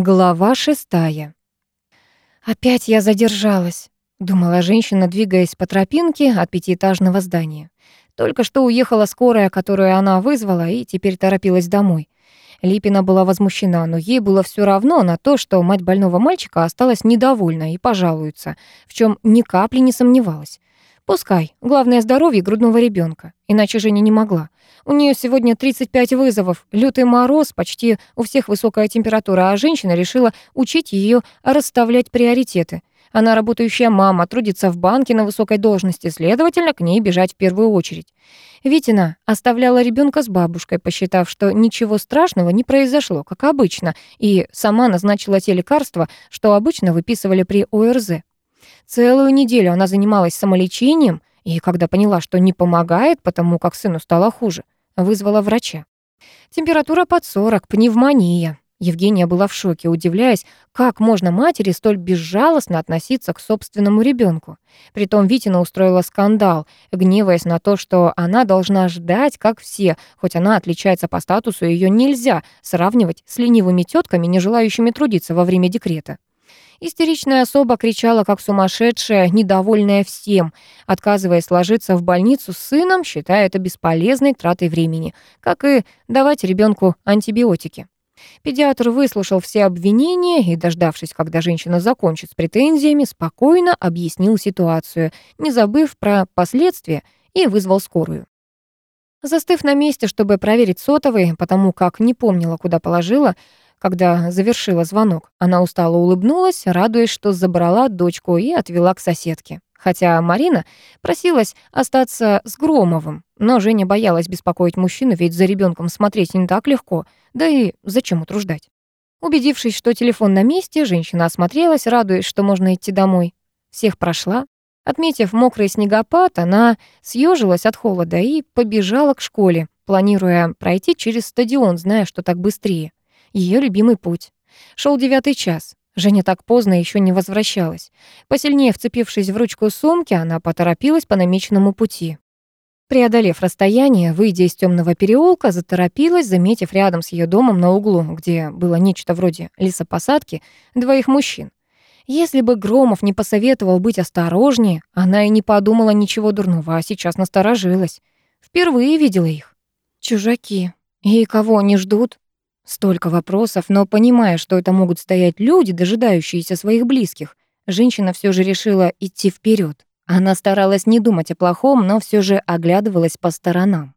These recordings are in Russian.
Глава шестая. «Опять я задержалась», — думала женщина, двигаясь по тропинке от пятиэтажного здания. Только что уехала скорая, которую она вызвала, и теперь торопилась домой. Липина была возмущена, но ей было все равно на то, что мать больного мальчика осталась недовольна и пожалуется, в чем ни капли не сомневалась. Пускай. Главное здоровье грудного ребенка. Иначе Женя не могла. У нее сегодня 35 вызовов, лютый мороз, почти у всех высокая температура, а женщина решила учить ее расставлять приоритеты. Она работающая мама, трудится в банке на высокой должности, следовательно, к ней бежать в первую очередь. Витина оставляла ребенка с бабушкой, посчитав, что ничего страшного не произошло, как обычно, и сама назначила те лекарства, что обычно выписывали при ОРЗ. Целую неделю она занималась самолечением, и когда поняла, что не помогает, потому как сыну стало хуже, вызвала врача. Температура под 40, пневмония. Евгения была в шоке, удивляясь, как можно матери столь безжалостно относиться к собственному ребенку. Притом Витина устроила скандал, гневаясь на то, что она должна ждать, как все, хоть она отличается по статусу, ее нельзя сравнивать с ленивыми тетками, не желающими трудиться во время декрета. Истеричная особа кричала, как сумасшедшая, недовольная всем, отказываясь ложиться в больницу с сыном, считая это бесполезной тратой времени, как и давать ребенку антибиотики. Педиатр выслушал все обвинения и, дождавшись, когда женщина закончит с претензиями, спокойно объяснил ситуацию, не забыв про последствия, и вызвал скорую. Застыв на месте, чтобы проверить сотовый, потому как не помнила, куда положила, когда завершила звонок, она устало улыбнулась, радуясь, что забрала дочку и отвела к соседке. Хотя Марина просилась остаться с Громовым, но Женя боялась беспокоить мужчину, ведь за ребенком смотреть не так легко, да и зачем утруждать. Убедившись, что телефон на месте, женщина осмотрелась, радуясь, что можно идти домой. Всех прошла. Отметив мокрый снегопад, она съежилась от холода и побежала к школе, планируя пройти через стадион, зная, что так быстрее ее любимый путь. Шел девятый час. Женя так поздно еще не возвращалась. Посильнее вцепившись в ручку сумки, она поторопилась по намеченному пути. Преодолев расстояние, выйдя из темного переулка, заторопилась, заметив рядом с ее домом на углу, где было нечто вроде лесопосадки, двоих мужчин. Если бы Громов не посоветовал быть осторожнее, она и не подумала ничего дурного, а сейчас насторожилась. Впервые видела их. Чужаки. И кого они ждут? Столько вопросов, но понимая, что это могут стоять люди, дожидающиеся своих близких, женщина все же решила идти вперед. Она старалась не думать о плохом, но все же оглядывалась по сторонам.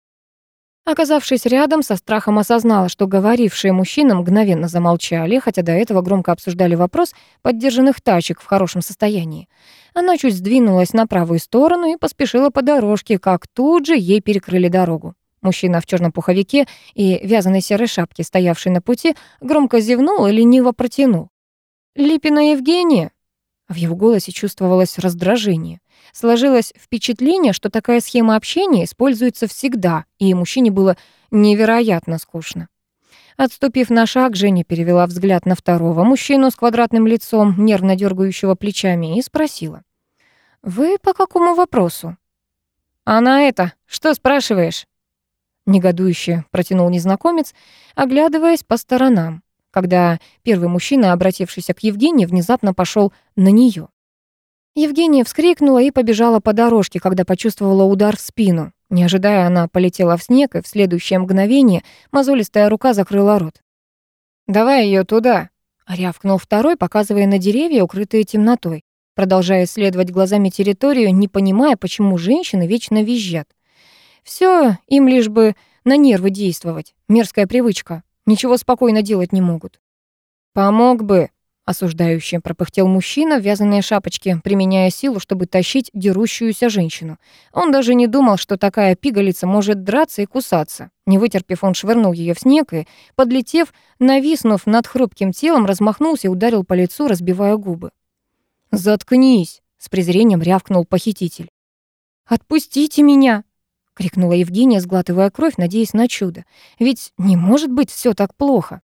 Оказавшись рядом, со страхом осознала, что говорившие мужчины мгновенно замолчали, хотя до этого громко обсуждали вопрос поддержанных тачек в хорошем состоянии. Она чуть сдвинулась на правую сторону и поспешила по дорожке, как тут же ей перекрыли дорогу. Мужчина в черном пуховике и вязаной серой шапке, стоявший на пути, громко зевнул и лениво протянул. «Липина Евгения?» В его голосе чувствовалось раздражение. Сложилось впечатление, что такая схема общения используется всегда, и мужчине было невероятно скучно. Отступив на шаг, Женя перевела взгляд на второго мужчину с квадратным лицом, нервно дергающего плечами, и спросила. «Вы по какому вопросу?» «А на это что спрашиваешь?» Негодующе протянул незнакомец, оглядываясь по сторонам, когда первый мужчина, обратившийся к Евгении, внезапно пошел на нее. Евгения вскрикнула и побежала по дорожке, когда почувствовала удар в спину. Не ожидая, она полетела в снег, и в следующее мгновение мозолистая рука закрыла рот. «Давай ее туда», — рявкнул второй, показывая на деревья, укрытые темнотой, продолжая исследовать глазами территорию, не понимая, почему женщины вечно визжат. Все им лишь бы на нервы действовать. Мерзкая привычка. Ничего спокойно делать не могут. «Помог бы», — осуждающе пропыхтел мужчина в вязаной шапочке, применяя силу, чтобы тащить дерущуюся женщину. Он даже не думал, что такая пигалица может драться и кусаться. Не вытерпев, он швырнул ее в снег и, подлетев, нависнув над хрупким телом, размахнулся и ударил по лицу, разбивая губы. «Заткнись!» — с презрением рявкнул похититель. «Отпустите меня!» — крикнула Евгения, сглатывая кровь, надеясь на чудо. «Ведь не может быть все так плохо».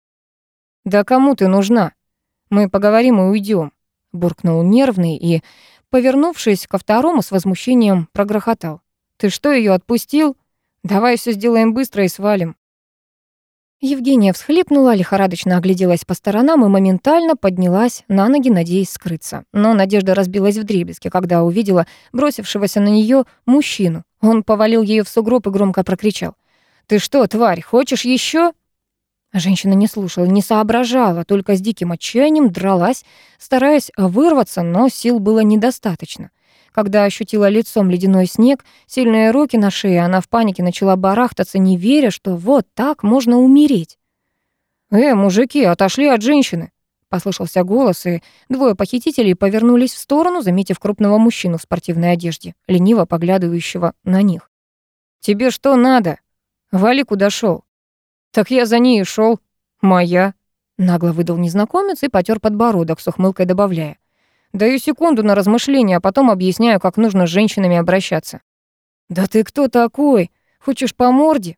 «Да кому ты нужна? Мы поговорим и уйдем», — буркнул нервный и, повернувшись ко второму, с возмущением прогрохотал. «Ты что, ее отпустил? Давай все сделаем быстро и свалим». Евгения всхлипнула, лихорадочно огляделась по сторонам и моментально поднялась на ноги, надеясь скрыться. Но надежда разбилась в дребезги, когда увидела бросившегося на нее мужчину. Он повалил ее в сугроб и громко прокричал. «Ты что, тварь, хочешь еще? Женщина не слушала, не соображала, только с диким отчаянием дралась, стараясь вырваться, но сил было недостаточно. Когда ощутила лицом ледяной снег, сильные руки на шее, она в панике начала барахтаться, не веря, что вот так можно умереть. «Э, мужики, отошли от женщины!» Послышался голос, и двое похитителей повернулись в сторону, заметив крупного мужчину в спортивной одежде, лениво поглядывающего на них. «Тебе что надо? Вали куда шел. «Так я за ней и шел. Моя!» Нагло выдал незнакомец и потер подбородок, с ухмылкой добавляя. Даю секунду на размышление, а потом объясняю, как нужно с женщинами обращаться. «Да ты кто такой? Хочешь по морде?»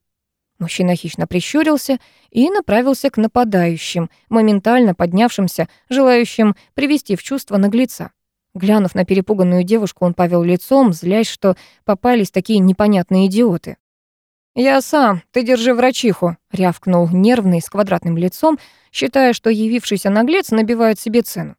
Мужчина хищно прищурился и направился к нападающим, моментально поднявшимся, желающим привести в чувство наглеца. Глянув на перепуганную девушку, он повел лицом, злясь, что попались такие непонятные идиоты. «Я сам, ты держи врачиху», — рявкнул нервный с квадратным лицом, считая, что явившийся наглец набивает себе цену.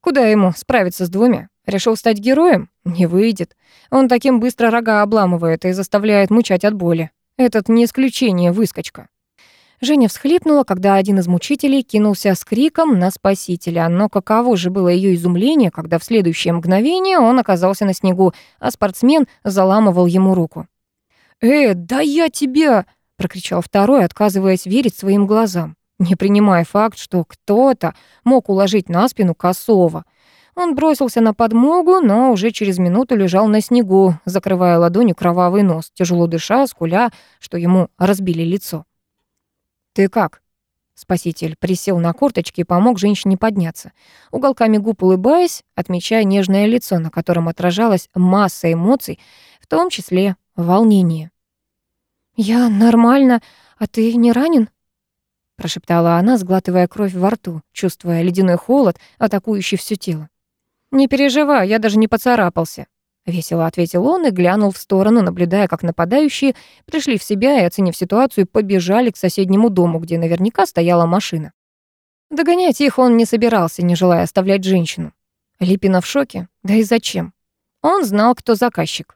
Куда ему справиться с двумя? Решил стать героем? Не выйдет. Он таким быстро рога обламывает и заставляет мучать от боли. Этот не исключение, выскочка. Женя всхлипнула, когда один из мучителей кинулся с криком на спасителя, но каково же было ее изумление, когда в следующее мгновение он оказался на снегу, а спортсмен заламывал ему руку. «Э, да я тебя!» — прокричал второй, отказываясь верить своим глазам не принимая факт, что кто-то мог уложить на спину косого. Он бросился на подмогу, но уже через минуту лежал на снегу, закрывая ладонью кровавый нос, тяжело дыша, скуля, что ему разбили лицо. «Ты как?» Спаситель присел на корточки и помог женщине подняться, уголками губ улыбаясь, отмечая нежное лицо, на котором отражалась масса эмоций, в том числе волнение. «Я нормально, а ты не ранен?» Прошептала она, сглатывая кровь во рту, чувствуя ледяной холод, атакующий все тело. «Не переживай, я даже не поцарапался», — весело ответил он и глянул в сторону, наблюдая, как нападающие пришли в себя и, оценив ситуацию, побежали к соседнему дому, где наверняка стояла машина. Догонять их он не собирался, не желая оставлять женщину. Липина в шоке. Да и зачем? Он знал, кто заказчик.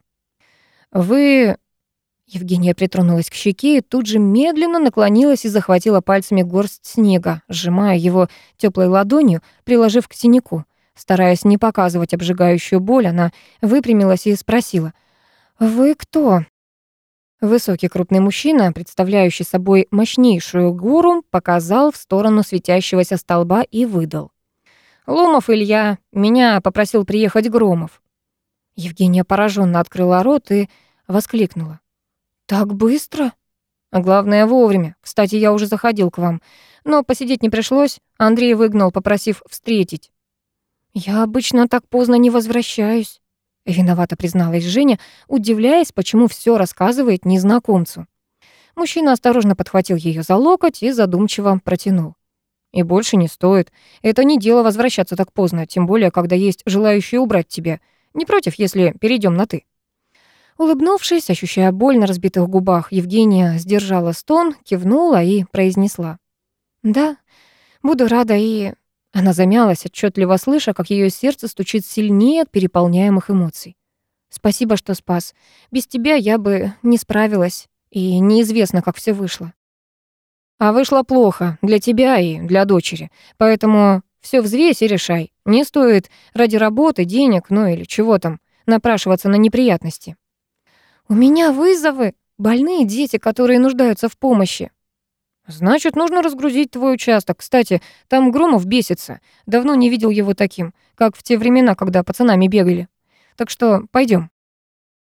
«Вы Евгения притронулась к щеке и тут же медленно наклонилась и захватила пальцами горсть снега, сжимая его теплой ладонью, приложив к синяку. Стараясь не показывать обжигающую боль, она выпрямилась и спросила. «Вы кто?» Высокий крупный мужчина, представляющий собой мощнейшую гору, показал в сторону светящегося столба и выдал. «Ломов Илья, меня попросил приехать Громов». Евгения пораженно открыла рот и воскликнула. «Так быстро?» «А «Главное, вовремя. Кстати, я уже заходил к вам. Но посидеть не пришлось. Андрей выгнал, попросив встретить». «Я обычно так поздно не возвращаюсь», — виновато призналась Женя, удивляясь, почему все рассказывает незнакомцу. Мужчина осторожно подхватил ее за локоть и задумчиво протянул. «И больше не стоит. Это не дело возвращаться так поздно, тем более, когда есть желающие убрать тебя. Не против, если перейдем на «ты». Улыбнувшись, ощущая боль на разбитых губах, Евгения сдержала стон, кивнула и произнесла. «Да, буду рада и...» Она замялась, отчетливо слыша, как ее сердце стучит сильнее от переполняемых эмоций. «Спасибо, что спас. Без тебя я бы не справилась, и неизвестно, как все вышло». «А вышло плохо для тебя и для дочери, поэтому все взвесь и решай. Не стоит ради работы, денег, ну или чего там, напрашиваться на неприятности». «У меня вызовы. Больные дети, которые нуждаются в помощи». «Значит, нужно разгрузить твой участок. Кстати, там Громов бесится. Давно не видел его таким, как в те времена, когда пацанами бегали. Так что пойдем.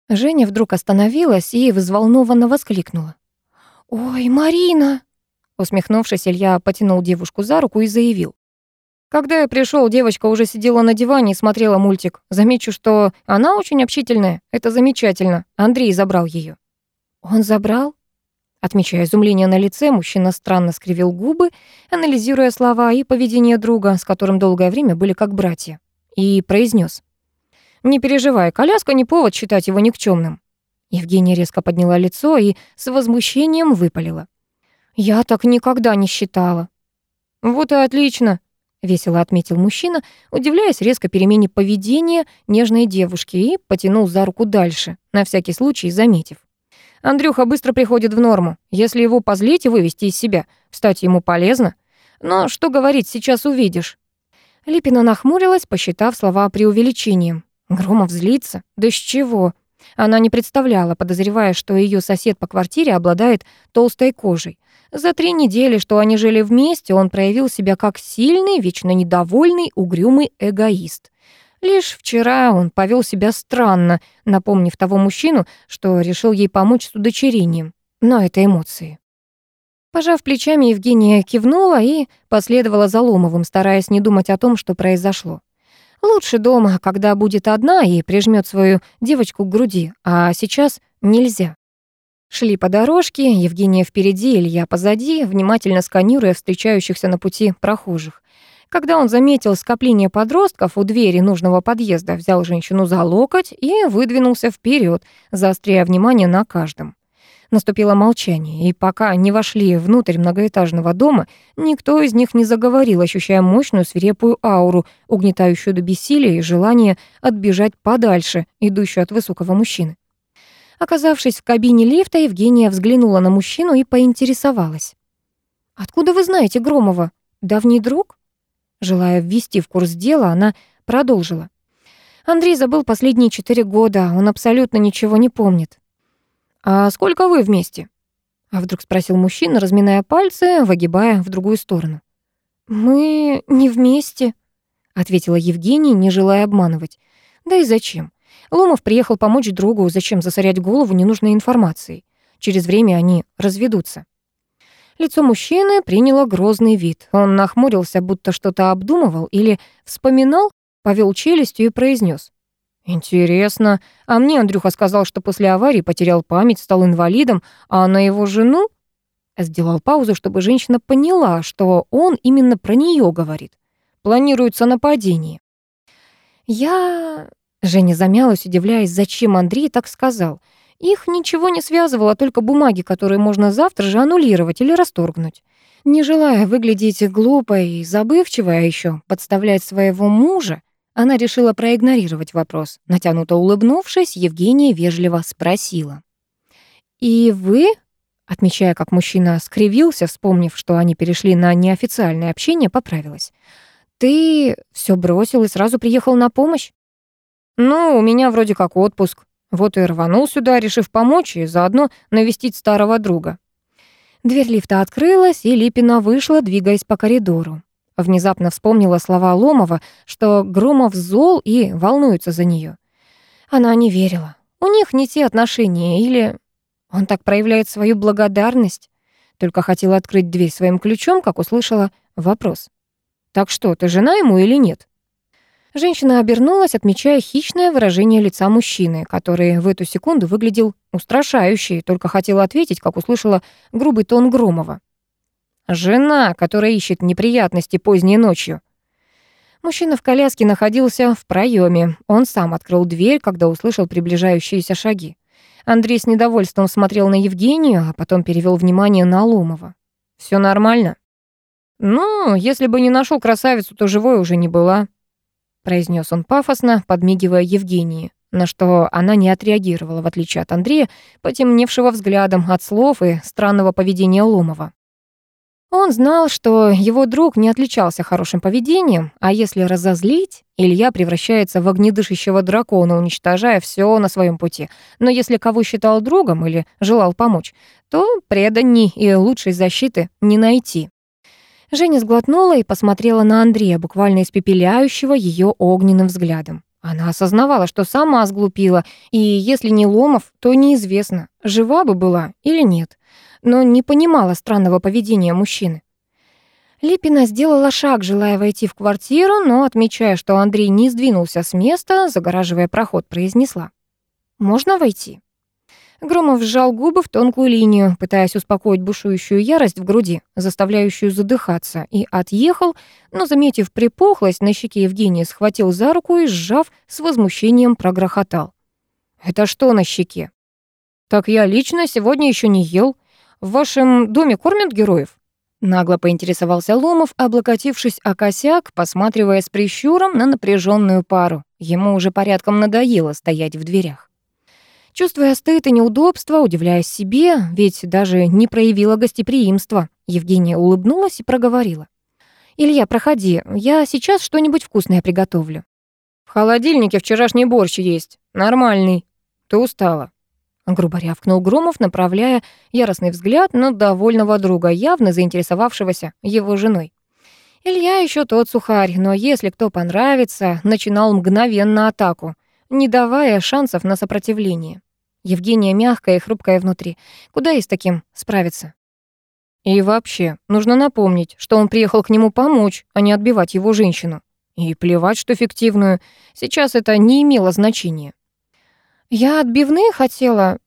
Женя вдруг остановилась и взволнованно воскликнула. «Ой, Марина!» Усмехнувшись, Илья потянул девушку за руку и заявил. Когда я пришел, девочка уже сидела на диване и смотрела мультик. Замечу, что она очень общительная. Это замечательно. Андрей забрал ее. Он забрал? Отмечая изумление на лице, мужчина странно скривил губы, анализируя слова и поведение друга, с которым долгое время были как братья, и произнес: «Не переживай, коляска не повод считать его никчемным». Евгения резко подняла лицо и с возмущением выпалила. «Я так никогда не считала». «Вот и отлично», — весело отметил мужчина, удивляясь резко перемене поведения нежной девушки и потянул за руку дальше, на всякий случай заметив. «Андрюха быстро приходит в норму. Если его позлить и вывести из себя, кстати, ему полезно. Но что говорить, сейчас увидишь». Липина нахмурилась, посчитав слова преувеличением. Громов злится? Да с чего? Она не представляла, подозревая, что ее сосед по квартире обладает толстой кожей. За три недели, что они жили вместе, он проявил себя как сильный, вечно недовольный, угрюмый эгоист. Лишь вчера он повел себя странно, напомнив того мужчину, что решил ей помочь с удочерением. Но это эмоции. Пожав плечами, Евгения кивнула и последовала за Ломовым, стараясь не думать о том, что произошло. Лучше дома, когда будет одна и прижмет свою девочку к груди, а сейчас нельзя. Шли по дорожке, Евгения впереди, Илья позади, внимательно сканируя встречающихся на пути прохожих. Когда он заметил скопление подростков у двери нужного подъезда, взял женщину за локоть и выдвинулся вперед, заостряя внимание на каждом. Наступило молчание, и пока не вошли внутрь многоэтажного дома, никто из них не заговорил, ощущая мощную свирепую ауру, угнетающую до бессилия и желание отбежать подальше, идущую от высокого мужчины. Оказавшись в кабине лифта, Евгения взглянула на мужчину и поинтересовалась. «Откуда вы знаете Громова? Давний друг?» Желая ввести в курс дела, она продолжила. «Андрей забыл последние четыре года, он абсолютно ничего не помнит». «А сколько вы вместе?» А вдруг спросил мужчина, разминая пальцы, выгибая в другую сторону. «Мы не вместе», — ответила Евгения, не желая обманывать. «Да и зачем? Ломов приехал помочь другу, зачем засорять голову ненужной информацией? Через время они разведутся». Лицо мужчины приняло грозный вид. Он нахмурился, будто что-то обдумывал или вспоминал, повел челюстью и произнес: «Интересно. А мне Андрюха сказал, что после аварии потерял память, стал инвалидом, а на его жену...» Сделал паузу, чтобы женщина поняла, что он именно про нее говорит. Планируется нападение. «Я...» Женя замялась, удивляясь, зачем Андрей так сказал. Их ничего не связывало, только бумаги, которые можно завтра же аннулировать или расторгнуть. Не желая выглядеть глупой и забывчивой, а еще подставлять своего мужа, она решила проигнорировать вопрос. Натянуто улыбнувшись, Евгения вежливо спросила. «И вы?» Отмечая, как мужчина скривился, вспомнив, что они перешли на неофициальное общение, поправилась. «Ты все бросил и сразу приехал на помощь?» «Ну, у меня вроде как отпуск. Вот и рванул сюда, решив помочь и заодно навестить старого друга». Дверь лифта открылась, и Липина вышла, двигаясь по коридору. Внезапно вспомнила слова Ломова, что Громов зол и волнуется за нее. Она не верила. У них не те отношения, или он так проявляет свою благодарность. Только хотела открыть дверь своим ключом, как услышала вопрос. «Так что, ты жена ему или нет?» Женщина обернулась, отмечая хищное выражение лица мужчины, который в эту секунду выглядел устрашающе, только хотела ответить, как услышала грубый тон Громова. Жена, которая ищет неприятности поздней ночью. Мужчина в коляске находился в проеме. Он сам открыл дверь, когда услышал приближающиеся шаги. Андрей с недовольством смотрел на Евгению, а потом перевел внимание на Ломова. Все нормально?» «Ну, если бы не нашел красавицу, то живой уже не была», произнес он пафосно, подмигивая Евгении, на что она не отреагировала, в отличие от Андрея, потемневшего взглядом от слов и странного поведения Ломова. Он знал, что его друг не отличался хорошим поведением, а если разозлить, Илья превращается в огнедышащего дракона, уничтожая все на своем пути. Но если кого считал другом или желал помочь, то преданий и лучшей защиты не найти. Женя сглотнула и посмотрела на Андрея, буквально испепеляющего ее огненным взглядом. Она осознавала, что сама сглупила, и если не Ломов, то неизвестно, жива бы была или нет но не понимала странного поведения мужчины. Липина сделала шаг, желая войти в квартиру, но, отмечая, что Андрей не сдвинулся с места, загораживая проход, произнесла. «Можно войти?» Громов сжал губы в тонкую линию, пытаясь успокоить бушующую ярость в груди, заставляющую задыхаться, и отъехал, но, заметив припухлость, на щеке Евгения схватил за руку и, сжав, с возмущением прогрохотал. «Это что на щеке?» «Так я лично сегодня еще не ел. в вашем доме кормят героев?» Нагло поинтересовался Ломов, облокотившись о косяк, посматривая с прищуром на напряженную пару. Ему уже порядком надоело стоять в дверях. Чувствуя стыд и неудобство, удивляясь себе, ведь даже не проявила гостеприимства, Евгения улыбнулась и проговорила. «Илья, проходи, я сейчас что-нибудь вкусное приготовлю». «В холодильнике вчерашний борщ есть, нормальный. Ты устала». Грубо рявкнул Громов, направляя яростный взгляд на довольного друга, явно заинтересовавшегося его женой. Илья еще тот сухарь, но если кто понравится, начинал мгновенно атаку, не давая шансов на сопротивление. Евгения мягкая и хрупкая внутри. Куда и с таким справиться? И вообще, нужно напомнить, что он приехал к нему помочь, а не отбивать его женщину. И плевать, что фиктивную. Сейчас это не имело значения. Я отбивные хотела.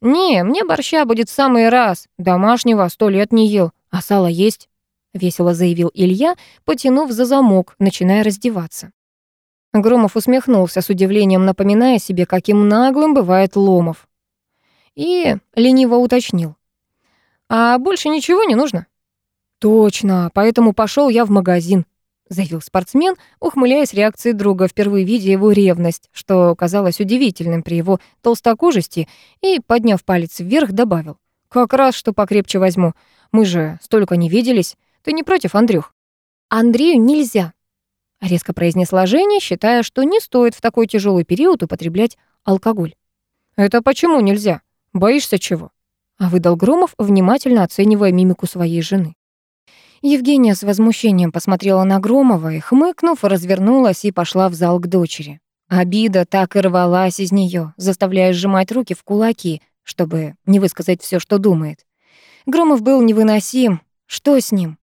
Не, мне борща будет в самый раз. Домашнего сто лет не ел, а сало есть. Весело заявил Илья, потянув за замок, начиная раздеваться. Громов усмехнулся с удивлением, напоминая себе, каким наглым бывает Ломов. И лениво уточнил. «А больше ничего не нужно?» «Точно, поэтому пошел я в магазин заявил спортсмен, ухмыляясь реакцией друга, впервые видя его ревность, что казалось удивительным при его толстокожести, и, подняв палец вверх, добавил. «Как раз что покрепче возьму. Мы же столько не виделись. Ты не против, Андрюх?» «Андрею нельзя», — резко произнесла Женя, считая, что не стоит в такой тяжелый период употреблять алкоголь. «Это почему нельзя? Боишься чего?» — а выдал Громов, внимательно оценивая мимику своей жены. Евгения с возмущением посмотрела на Громова и, хмыкнув, развернулась и пошла в зал к дочери. Обида так и рвалась из нее, заставляя сжимать руки в кулаки, чтобы не высказать все, что думает. Громов был невыносим. Что с ним?